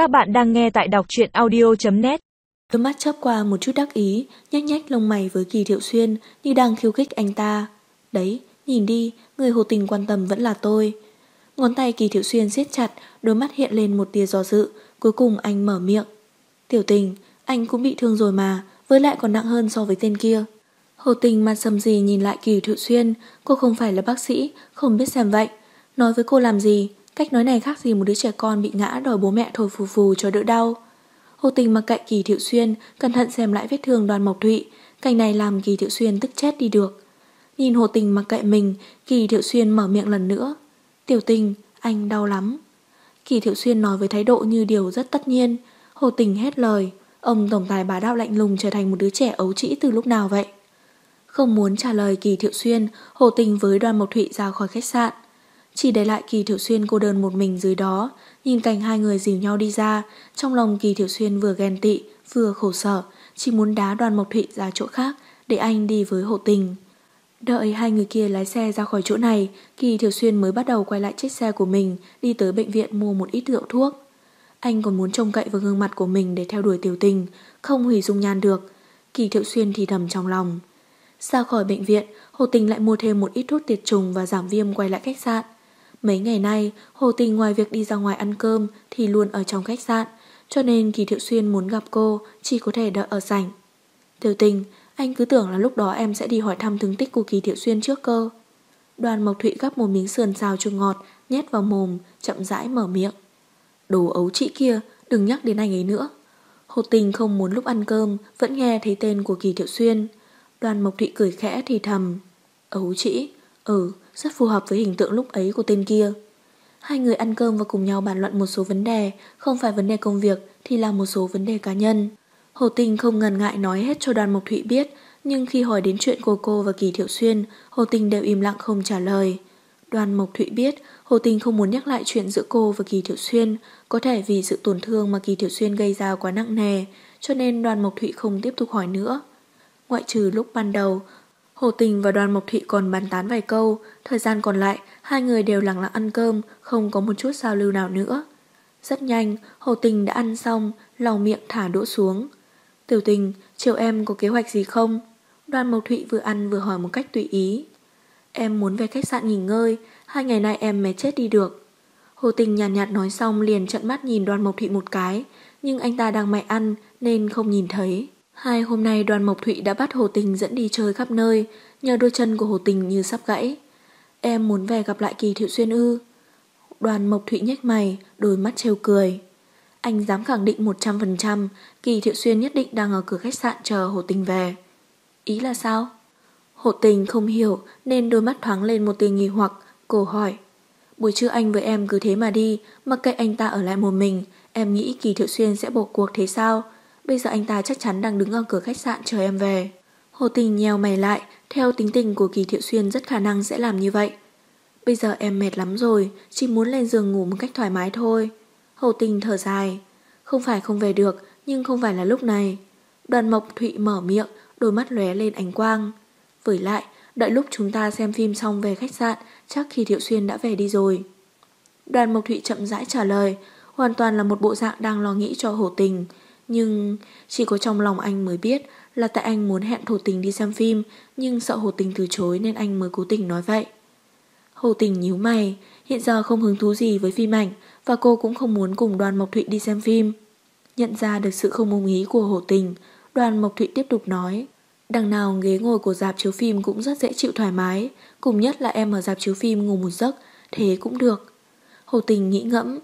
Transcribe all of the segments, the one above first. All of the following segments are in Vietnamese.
Các bạn đang nghe tại đọc truyện audio.net Đôi mắt chớp qua một chút đắc ý, nhách nhách lông mày với Kỳ Thiệu Xuyên như đang khiêu khích anh ta. Đấy, nhìn đi, người hồ tình quan tâm vẫn là tôi. Ngón tay Kỳ Thiệu Xuyên siết chặt, đôi mắt hiện lên một tia do dự, cuối cùng anh mở miệng. Tiểu tình, anh cũng bị thương rồi mà, với lại còn nặng hơn so với tên kia. Hồ tình mặt sầm gì nhìn lại Kỳ Thiệu Xuyên, cô không phải là bác sĩ, không biết xem vậy. Nói với cô làm gì, cách nói này khác gì một đứa trẻ con bị ngã đòi bố mẹ thổi phù phù cho đỡ đau. Hồ tình mặc cạnh Kỳ Thiệu Xuyên, cẩn thận xem lại vết thương đoàn Mộc Thụy, cảnh này làm Kỳ Thiệu Xuyên tức chết đi được. Nhìn Hồ tình mặc cạnh mình, Kỳ Thiệu Xuyên mở miệng lần nữa. Tiểu tình, anh đau lắm. Kỳ Thiệu Xuyên nói với thái độ như điều rất tất nhiên. Hồ tình hết lời, ông tổng tài bá đạo lạnh lùng trở thành một đứa trẻ ấu trĩ từ lúc nào vậy? Không muốn trả lời Kỳ Thiệu Xuyên, Hồ tình với đoàn Mộc Thụy ra khỏi khách sạn. Chỉ để lại Kỳ Thiểu Xuyên cô đơn một mình dưới đó, nhìn cảnh hai người dìu nhau đi ra, trong lòng Kỳ Thiểu Xuyên vừa ghen tị, vừa khổ sở, chỉ muốn đá đoàn Mộc Thụy ra chỗ khác để anh đi với hộ tình. Đợi hai người kia lái xe ra khỏi chỗ này, Kỳ Thiểu Xuyên mới bắt đầu quay lại chiếc xe của mình, đi tới bệnh viện mua một ít rượu thuốc. Anh còn muốn trông cậy vào gương mặt của mình để theo đuổi tiểu tình, không hủy dung nhan được. Kỳ Thiệu Xuyên thì thầm trong lòng. Ra khỏi bệnh viện, Hồ Tình lại mua thêm một ít thuốc tiệt trùng và giảm viêm quay lại khách sạn. Mấy ngày nay, Hồ Tình ngoài việc đi ra ngoài ăn cơm thì luôn ở trong khách sạn, cho nên Kỳ Thiệu Xuyên muốn gặp cô chỉ có thể đợi ở sảnh. Tiểu tình, anh cứ tưởng là lúc đó em sẽ đi hỏi thăm thương tích của Kỳ Thiệu Xuyên trước cơ. Đoàn Mộc Thụy gắp một miếng sườn xào chua ngọt, nhét vào mồm, chậm rãi mở miệng. Đồ ấu chị kia, đừng nhắc đến anh ấy nữa. Hồ Tình không muốn lúc ăn cơm vẫn nghe thấy tên của Kỳ Thiệu Xuyên. Đoàn Mộc Thụy cười khẽ thì thầm. Ấu chị, ừ, rất phù hợp với hình tượng lúc ấy của tên kia. Hai người ăn cơm và cùng nhau bàn luận một số vấn đề, không phải vấn đề công việc thì là một số vấn đề cá nhân. Hồ Tình không ngần ngại nói hết cho đoàn Mộc Thụy biết, nhưng khi hỏi đến chuyện cô cô và Kỳ Thiệu Xuyên, Hồ Tình đều im lặng không trả lời. Đoàn Mộc Thụy biết Hồ Tình không muốn nhắc lại chuyện giữa cô và Kỳ Thiệu Xuyên, có thể vì sự tổn thương mà Kỳ Thiệu Xuyên gây ra quá nặng nề, cho nên đoàn Mộc Thụy không tiếp tục hỏi nữa. Ngoại trừ lúc ban đầu, Hồ Tình và đoàn Mộc Thụy còn bàn tán vài câu, thời gian còn lại hai người đều lặng lặng ăn cơm, không có một chút giao lưu nào nữa. Rất nhanh, Hồ Tình đã ăn xong, lau miệng thả đũa xuống. Tiểu tình, chiều em có kế hoạch gì không? Đoàn Mộc Thụy vừa ăn vừa hỏi một cách tùy ý. Em muốn về khách sạn nghỉ ngơi, hai ngày nay em mệt chết đi được. Hồ Tình nhàn nhạt, nhạt nói xong liền trợn mắt nhìn đoàn Mộc Thụy một cái, nhưng anh ta đang mày ăn nên không nhìn thấy. Hai hôm nay đoàn Mộc Thụy đã bắt Hồ Tình dẫn đi chơi khắp nơi, nhờ đôi chân của Hồ Tình như sắp gãy. Em muốn về gặp lại Kỳ Thiệu Xuyên ư. Đoàn Mộc Thụy nhếch mày, đôi mắt trêu cười. Anh dám khẳng định 100% Kỳ Thiệu Xuyên nhất định đang ở cửa khách sạn chờ Hồ Tình về. Ý là sao? Hồ Tình không hiểu nên đôi mắt thoáng lên một tia nghi hoặc, cô hỏi. Buổi trưa anh với em cứ thế mà đi, mặc kệ anh ta ở lại một mình, em nghĩ Kỳ Thiệu Xuyên sẽ bỏ cuộc thế sao? Bây giờ anh ta chắc chắn đang đứng ở cửa khách sạn chờ em về. Hồ Tình nheo mày lại, theo tính tình của Kỳ Thiệu Xuyên rất khả năng sẽ làm như vậy. Bây giờ em mệt lắm rồi, chỉ muốn lên giường ngủ một cách thoải mái thôi. Hồ Tình thở dài. Không phải không về được, nhưng không phải là lúc này. Đoàn Mộc Thụy mở miệng, đôi mắt lóe lên ánh quang. Với lại, đợi lúc chúng ta xem phim xong về khách sạn, chắc Kỳ Thiệu Xuyên đã về đi rồi. Đoàn Mộc Thụy chậm rãi trả lời, hoàn toàn là một bộ dạng đang lo nghĩ cho Hồ Tình. Nhưng chỉ có trong lòng anh mới biết là tại anh muốn hẹn Hồ Tình đi xem phim, nhưng sợ Hồ Tình từ chối nên anh mới cố tình nói vậy. Hồ Tình nhíu mày, hiện giờ không hứng thú gì với phim ảnh và cô cũng không muốn cùng đoàn Mộc Thụy đi xem phim. Nhận ra được sự không ưng ý của Hồ Tình, đoàn Mộc Thụy tiếp tục nói. Đằng nào ghế ngồi của dạp chiếu phim cũng rất dễ chịu thoải mái, cùng nhất là em ở dạp chiếu phim ngủ một giấc, thế cũng được. Hồ Tình nghĩ ngẫm,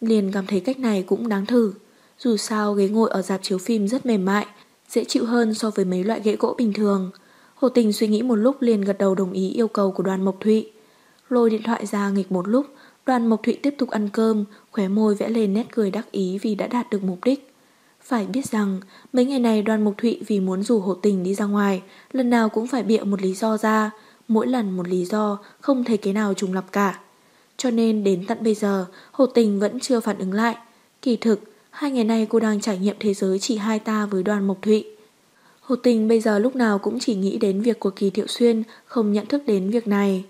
liền cảm thấy cách này cũng đáng thử. Dù sao ghế ngồi ở dạp chiếu phim rất mềm mại, dễ chịu hơn so với mấy loại ghế gỗ bình thường. Hồ Tình suy nghĩ một lúc liền gật đầu đồng ý yêu cầu của đoàn Mộc Thụy. Lôi điện thoại ra nghịch một lúc, đoàn Mộc Thụy tiếp tục ăn cơm, khóe môi vẽ lên nét cười đắc ý vì đã đạt được mục đích. Phải biết rằng, mấy ngày này đoàn Mộc Thụy vì muốn rủ Hồ Tình đi ra ngoài, lần nào cũng phải bịa một lý do ra, mỗi lần một lý do, không thấy cái nào trùng lập cả. Cho nên đến tận bây giờ, Hồ Tình vẫn chưa phản ứng lại. Kỳ thực, Hai ngày nay cô đang trải nghiệm thế giới chỉ hai ta với đoàn Mộc Thụy. Hồ Tình bây giờ lúc nào cũng chỉ nghĩ đến việc của Kỳ Thiệu Xuyên, không nhận thức đến việc này.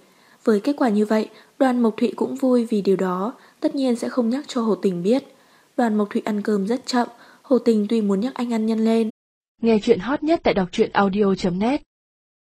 Với kết quả như vậy, đoàn Mộc Thụy cũng vui vì điều đó, tất nhiên sẽ không nhắc cho Hồ Tình biết. Đoàn Mộc Thụy ăn cơm rất chậm, Hồ Tình tuy muốn nhắc anh ăn nhân lên. Nghe chuyện hot nhất tại đọc truyện audio.net